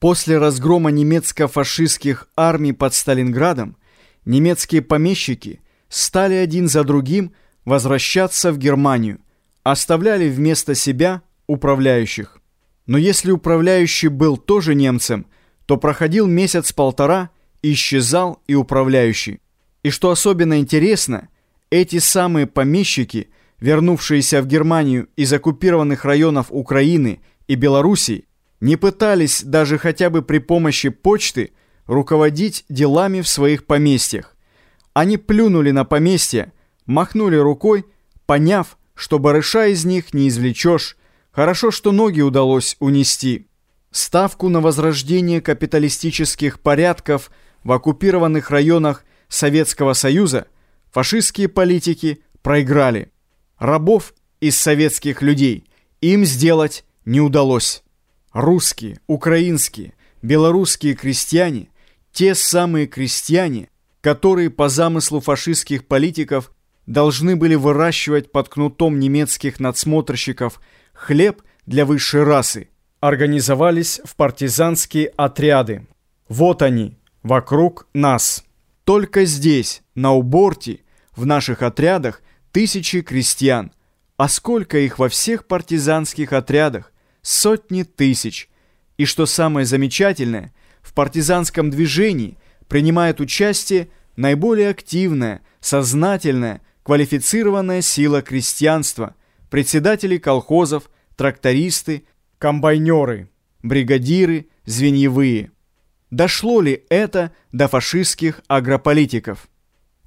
После разгрома немецко-фашистских армий под Сталинградом немецкие помещики стали один за другим возвращаться в Германию, оставляли вместо себя управляющих. Но если управляющий был тоже немцем, то проходил месяц-полтора, исчезал и управляющий. И что особенно интересно, эти самые помещики, вернувшиеся в Германию из оккупированных районов Украины и Белоруссии, не пытались даже хотя бы при помощи почты руководить делами в своих поместьях. Они плюнули на поместье, махнули рукой, поняв, что барыша из них не извлечешь, хорошо, что ноги удалось унести. Ставку на возрождение капиталистических порядков в оккупированных районах Советского Союза фашистские политики проиграли. Рабов из советских людей им сделать не удалось. Русские, украинские, белорусские крестьяне, те самые крестьяне, которые по замыслу фашистских политиков должны были выращивать под кнутом немецких надсмотрщиков хлеб для высшей расы, организовались в партизанские отряды. Вот они, вокруг нас. Только здесь, на Уборте, в наших отрядах тысячи крестьян. А сколько их во всех партизанских отрядах? Сотни тысяч. И что самое замечательное, в партизанском движении принимает участие наиболее активная, сознательная, квалифицированная сила крестьянства, председатели колхозов, трактористы, комбайнеры, бригадиры, звеньевые. Дошло ли это до фашистских агрополитиков?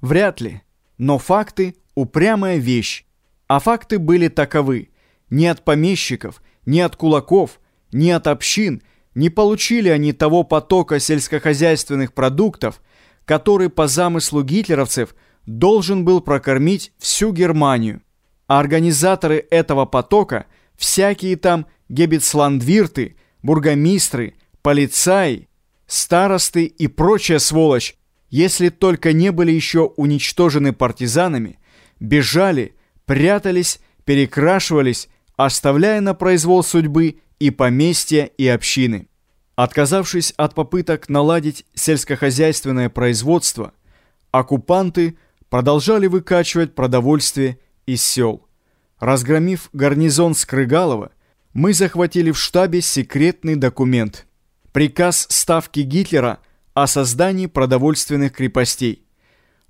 Вряд ли. Но факты – упрямая вещь. А факты были таковы. Не от помещиков – ни от кулаков, ни от общин не получили они того потока сельскохозяйственных продуктов, который по замыслу гитлеровцев должен был прокормить всю Германию. А организаторы этого потока, всякие там гебецландвирты, бургомистры, полицаи, старосты и прочая сволочь, если только не были еще уничтожены партизанами, бежали, прятались, перекрашивались, оставляя на произвол судьбы и поместья, и общины. Отказавшись от попыток наладить сельскохозяйственное производство, оккупанты продолжали выкачивать продовольствие из сел. Разгромив гарнизон Скрыгалова, мы захватили в штабе секретный документ. Приказ Ставки Гитлера о создании продовольственных крепостей.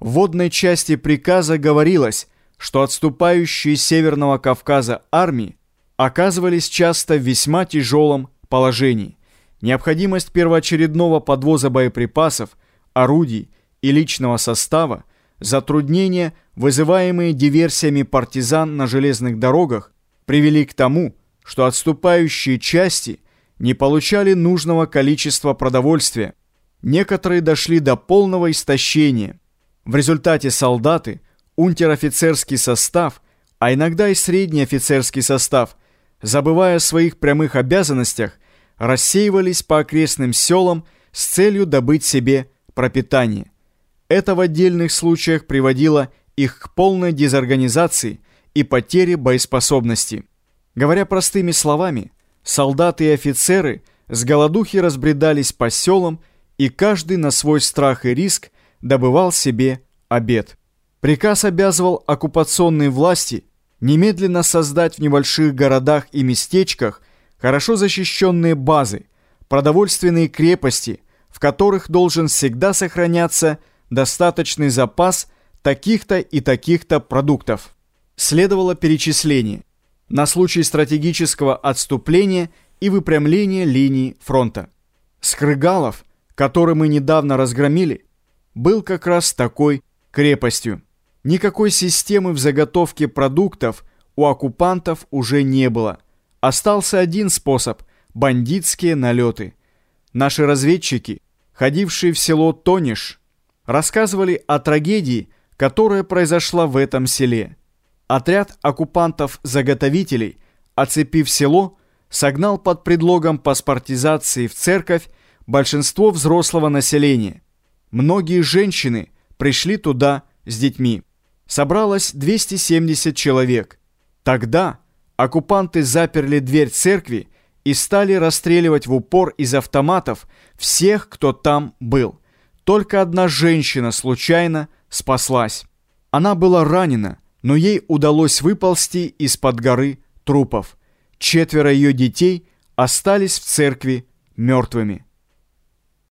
В водной части приказа говорилось, что отступающие Северного Кавказа армии оказывались часто в весьма тяжелом положении. Необходимость первоочередного подвоза боеприпасов, орудий и личного состава, затруднения, вызываемые диверсиями партизан на железных дорогах, привели к тому, что отступающие части не получали нужного количества продовольствия. Некоторые дошли до полного истощения. В результате солдаты – унтер-офицерский состав, а иногда и средний офицерский состав, забывая о своих прямых обязанностях, рассеивались по окрестным селам с целью добыть себе пропитание. Это в отдельных случаях приводило их к полной дезорганизации и потере боеспособности. Говоря простыми словами, солдаты и офицеры с голодухи разбредались по селам, и каждый на свой страх и риск добывал себе обед. Приказ обязывал оккупационные власти немедленно создать в небольших городах и местечках хорошо защищенные базы, продовольственные крепости, в которых должен всегда сохраняться достаточный запас таких-то и таких-то продуктов. Следовало перечисление на случай стратегического отступления и выпрямления линии фронта. Скрыгалов, который мы недавно разгромили, был как раз такой крепостью. Никакой системы в заготовке продуктов у оккупантов уже не было. Остался один способ – бандитские налеты. Наши разведчики, ходившие в село Тониш, рассказывали о трагедии, которая произошла в этом селе. Отряд оккупантов-заготовителей, оцепив село, согнал под предлогом паспортизации в церковь большинство взрослого населения. Многие женщины пришли туда с детьми собралось 270 человек. Тогда оккупанты заперли дверь церкви и стали расстреливать в упор из автоматов всех, кто там был. Только одна женщина случайно спаслась. Она была ранена, но ей удалось выползти из-под горы трупов. Четверо ее детей остались в церкви мертвыми.